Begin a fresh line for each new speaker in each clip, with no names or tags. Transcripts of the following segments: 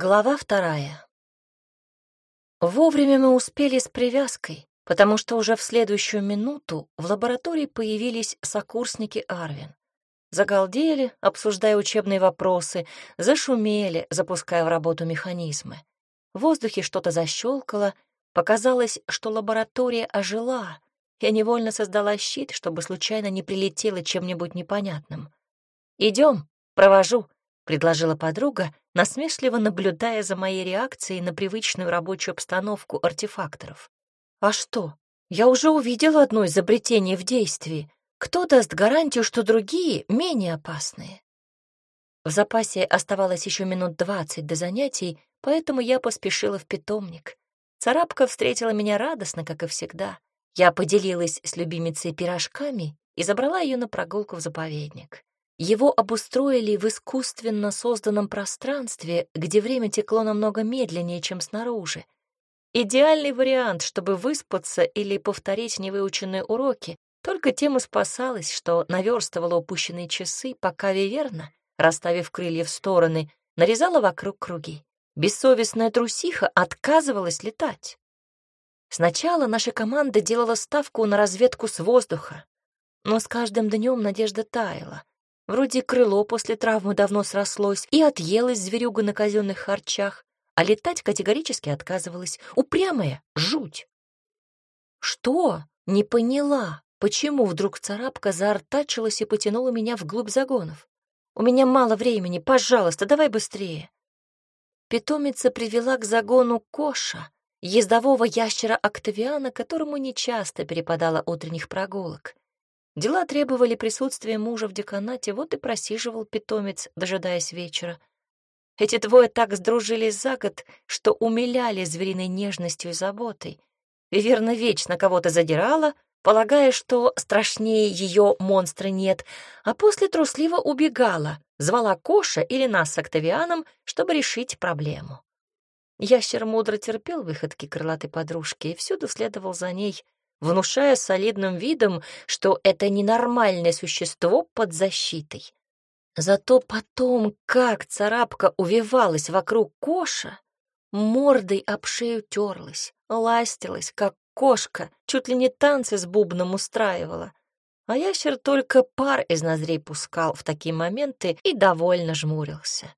Глава вторая. Вовремя мы успели с привязкой, потому что уже в следующую минуту в лаборатории появились сокурсники Арвин. Загалдели, обсуждая учебные вопросы, зашумели, запуская в работу механизмы. В воздухе что-то защелкало, показалось, что лаборатория ожила. Я невольно создала щит, чтобы случайно не прилетело чем-нибудь непонятным. «Идем, провожу», — предложила подруга, насмешливо наблюдая за моей реакцией на привычную рабочую обстановку артефакторов. «А что? Я уже увидела одно изобретение в действии. Кто даст гарантию, что другие менее опасные?» В запасе оставалось еще минут двадцать до занятий, поэтому я поспешила в питомник. Царапка встретила меня радостно, как и всегда. Я поделилась с любимицей пирожками и забрала ее на прогулку в заповедник. Его обустроили в искусственно созданном пространстве, где время текло намного медленнее, чем снаружи. Идеальный вариант, чтобы выспаться или повторить невыученные уроки, только тем и спасалась, что наверстывала упущенные часы, пока Виверна, расставив крылья в стороны, нарезала вокруг круги. Бессовестная трусиха отказывалась летать. Сначала наша команда делала ставку на разведку с воздуха, но с каждым днем надежда таяла. Вроде крыло после травмы давно срослось и отъелась зверюга на казенных харчах, а летать категорически отказывалась. Упрямая, жуть. Что? Не поняла, почему вдруг царапка заортачилась и потянула меня вглубь загонов. У меня мало времени, пожалуйста, давай быстрее. Питомица привела к загону Коша, ездового ящера Октавиана, которому нечасто перепадало утренних прогулок. Дела требовали присутствия мужа в деканате, вот и просиживал питомец, дожидаясь вечера. Эти двое так сдружились за год, что умиляли звериной нежностью и заботой. И верно вечно кого-то задирала, полагая, что страшнее ее монстра нет, а после трусливо убегала, звала Коша или нас с Октавианом, чтобы решить проблему. Ящер мудро терпел выходки крылатой подружки и всюду следовал за ней, внушая солидным видом, что это ненормальное существо под защитой. Зато потом, как царапка увивалась вокруг коша, мордой об шею терлась, ластилась, как кошка, чуть ли не танцы с бубном устраивала. А ящер только пар из ноздрей пускал в такие моменты и довольно жмурился.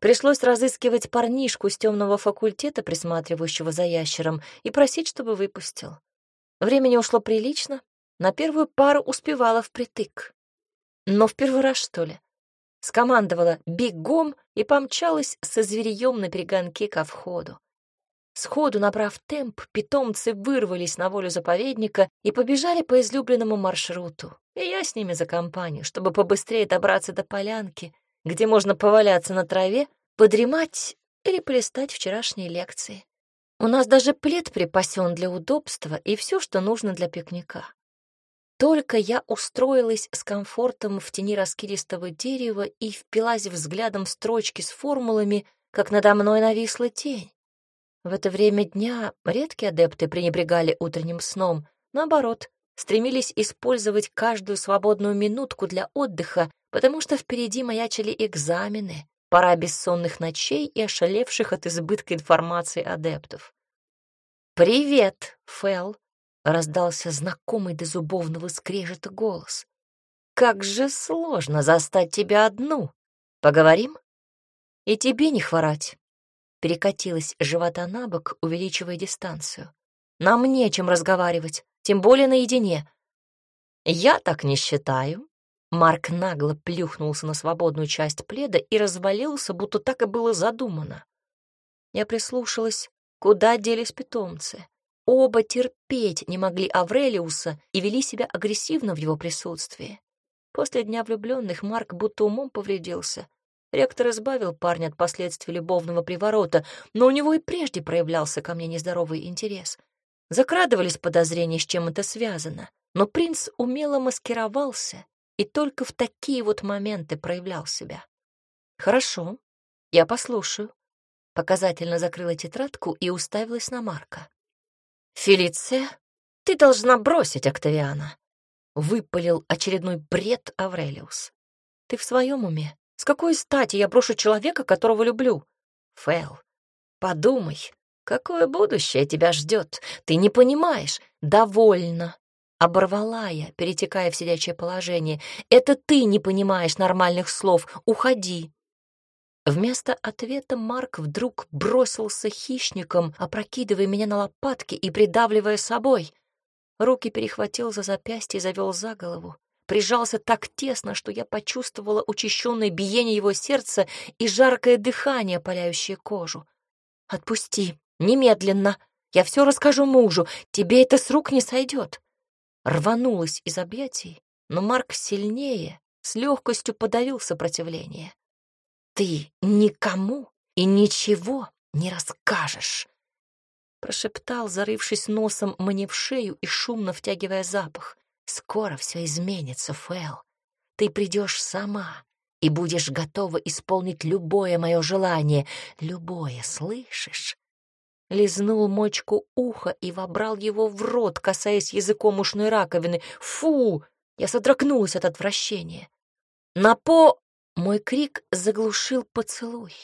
Пришлось разыскивать парнишку с темного факультета, присматривающего за ящером, и просить, чтобы выпустил. Времени ушло прилично, на первую пару успевала впритык. Но в первый раз, что ли? Скомандовала бегом и помчалась со зверьем на перегонке ко входу. Сходу набрав темп, питомцы вырвались на волю заповедника и побежали по излюбленному маршруту. И я с ними за компанию, чтобы побыстрее добраться до полянки, где можно поваляться на траве, подремать или полистать вчерашние лекции. У нас даже плед припасен для удобства и все, что нужно для пикника. Только я устроилась с комфортом в тени раскидистого дерева и впилась взглядом в строчки с формулами, как надо мной нависла тень. В это время дня редкие адепты пренебрегали утренним сном, наоборот, стремились использовать каждую свободную минутку для отдыха, потому что впереди маячили экзамены, пора бессонных ночей и ошалевших от избытка информации адептов. «Привет, Фэл!» — раздался знакомый до зубовного скрежета голос. «Как же сложно застать тебя одну! Поговорим?» «И тебе не хворать!» Перекатилась живота на бок, увеличивая дистанцию. «Нам не о чем разговаривать, тем более наедине». «Я так не считаю», Марк нагло плюхнулся на свободную часть пледа и развалился, будто так и было задумано. Я прислушалась, куда делись питомцы. Оба терпеть не могли Аврелиуса и вели себя агрессивно в его присутствии. После дня влюбленных Марк будто умом повредился. Ректор избавил парня от последствий любовного приворота, но у него и прежде проявлялся ко мне нездоровый интерес. Закрадывались подозрения, с чем это связано, но принц умело маскировался и только в такие вот моменты проявлял себя. «Хорошо, я послушаю». Показательно закрыла тетрадку и уставилась на Марка. «Фелиция, ты должна бросить Октавиана», — выпалил очередной бред Аврелиус. «Ты в своем уме? С какой стати я брошу человека, которого люблю? Фэл, подумай, какое будущее тебя ждет? Ты не понимаешь. Довольно. Оборвала я, перетекая в сидячее положение. Это ты не понимаешь нормальных слов. Уходи. Вместо ответа Марк вдруг бросился хищником, опрокидывая меня на лопатки и придавливая собой. Руки перехватил за запястье и завел за голову. Прижался так тесно, что я почувствовала учащенное биение его сердца и жаркое дыхание, паляющее кожу. «Отпусти, немедленно! Я все расскажу мужу, тебе это с рук не сойдет!» Рванулась из объятий, но Марк сильнее, с легкостью подавил сопротивление. «Ты никому и ничего не расскажешь!» Прошептал, зарывшись носом мне в шею и шумно втягивая запах. «Скоро все изменится, Фэл. Ты придешь сама и будешь готова исполнить любое мое желание. Любое, слышишь?» Лизнул мочку уха и вобрал его в рот, касаясь языком ушной раковины. «Фу!» Я содрогнулась от отвращения. «На по...» Мой крик заглушил поцелуй.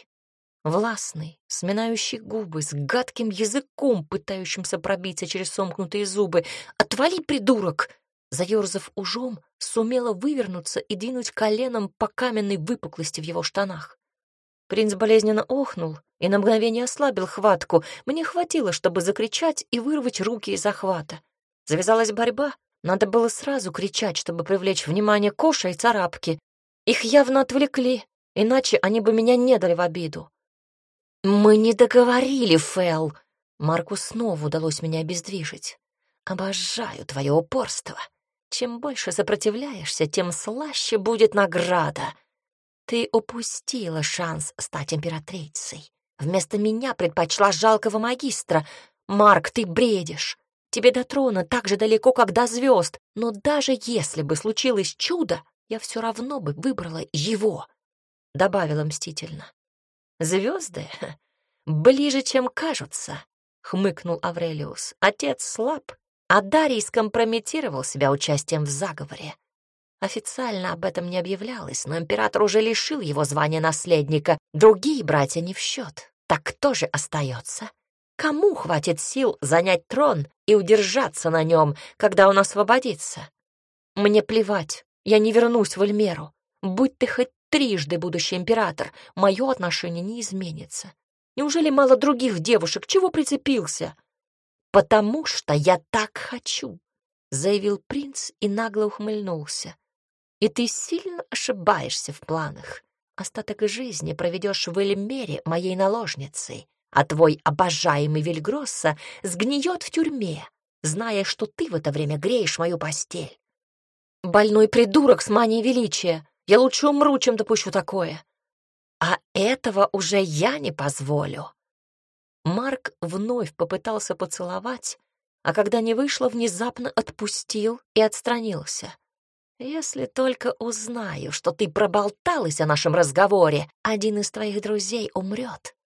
Властный, сминающий губы, с гадким языком, пытающимся пробиться через сомкнутые зубы. «Отвали, придурок!» Заерзав ужом, сумела вывернуться и двинуть коленом по каменной выпуклости в его штанах. Принц болезненно охнул и на мгновение ослабил хватку. Мне хватило, чтобы закричать и вырвать руки из захвата. Завязалась борьба. Надо было сразу кричать, чтобы привлечь внимание Коша и царапки. Их явно отвлекли, иначе они бы меня не дали в обиду. «Мы не договорили, Фэл!» Марку снова удалось меня обездвижить. «Обожаю твое упорство. Чем больше сопротивляешься, тем слаще будет награда. Ты упустила шанс стать императрицей. Вместо меня предпочла жалкого магистра. Марк, ты бредишь. Тебе до трона так же далеко, как до звезд. Но даже если бы случилось чудо, я все равно бы выбрала его, — добавила мстительно. Звезды ближе, чем кажутся, — хмыкнул Аврелиус. Отец слаб, а Дарий скомпрометировал себя участием в заговоре. Официально об этом не объявлялось, но император уже лишил его звания наследника. Другие братья не в счет. Так кто же остается? Кому хватит сил занять трон и удержаться на нем, когда он освободится? Мне плевать, я не вернусь в Эльмеру. Будь ты хоть трижды будущий император, мое отношение не изменится. Неужели мало других девушек? Чего прицепился? Потому что я так хочу, заявил принц и нагло ухмыльнулся. И ты сильно ошибаешься в планах. Остаток жизни проведешь в Эльмере моей наложницей, а твой обожаемый Вильгросса сгниет в тюрьме, зная, что ты в это время греешь мою постель. Больной придурок с манией величия. Я лучше умру, чем допущу такое. А этого уже я не позволю. Марк вновь попытался поцеловать, а когда не вышло, внезапно отпустил и отстранился. «Если только узнаю, что ты проболталась о нашем разговоре, один из твоих друзей умрет.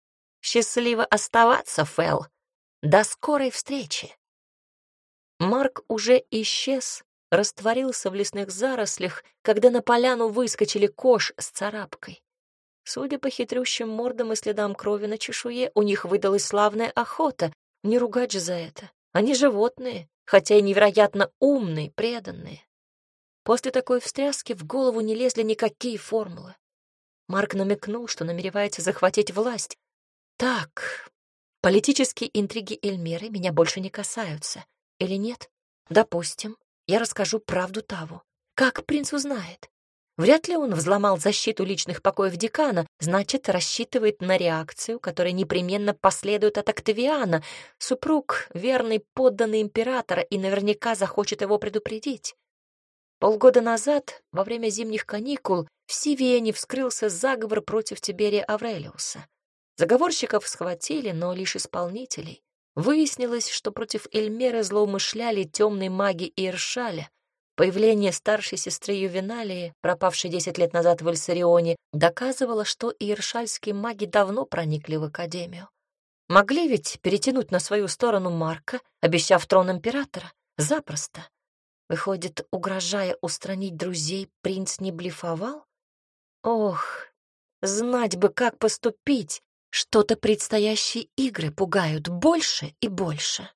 Счастливо оставаться, Фэл. До скорой встречи!» Марк уже исчез, растворился в лесных зарослях, когда на поляну выскочили кош с царапкой. Судя по хитрющим мордам и следам крови на чешуе, у них выдалась славная охота. Не ругать же за это. Они животные, хотя и невероятно умные, преданные. После такой встряски в голову не лезли никакие формулы. Марк намекнул, что намеревается захватить власть. Так, политические интриги Эльмеры меня больше не касаются. Или нет? Допустим я расскажу правду Таву. Как принц узнает? Вряд ли он взломал защиту личных покоев декана, значит, рассчитывает на реакцию, которая непременно последует от Октавиана. Супруг — верный подданный императора и наверняка захочет его предупредить. Полгода назад, во время зимних каникул, в Сивиене вскрылся заговор против Тиберия Аврелиуса. Заговорщиков схватили, но лишь исполнителей. Выяснилось, что против Эльмеры злоумышляли темные маги Иршаля. Появление старшей сестры Ювеналии, пропавшей десять лет назад в Эльсарионе, доказывало, что иршальские маги давно проникли в Академию. Могли ведь перетянуть на свою сторону Марка, обещав трон императора? Запросто. Выходит, угрожая устранить друзей, принц не блефовал? Ох, знать бы, как поступить, Что-то предстоящие игры пугают больше и больше.